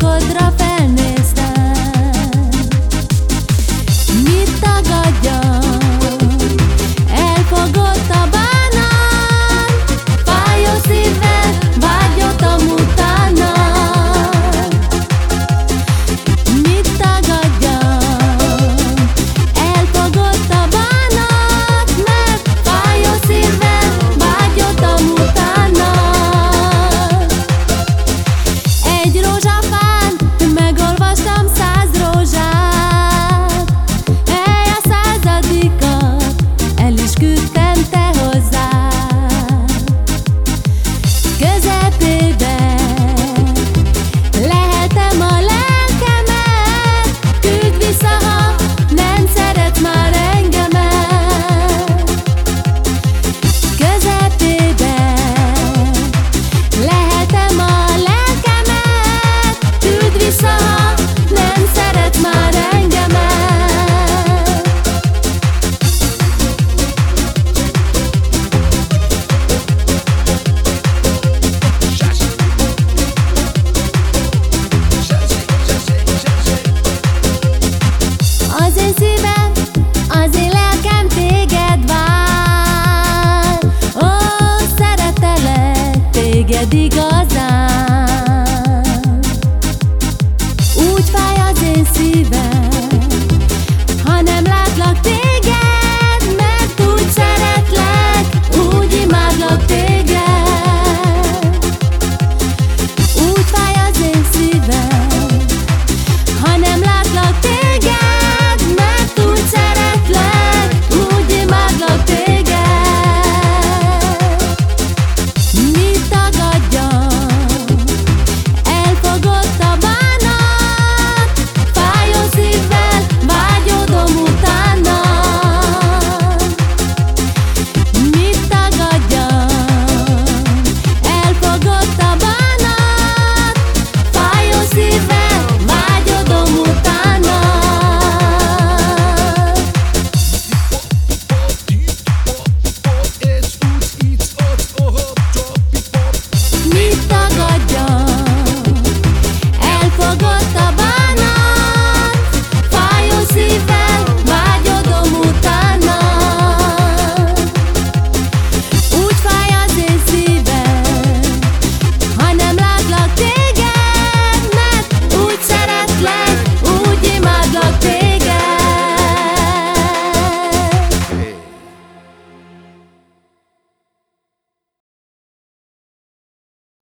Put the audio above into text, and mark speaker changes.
Speaker 1: Good job. Igazán Úgy fáj az én szívem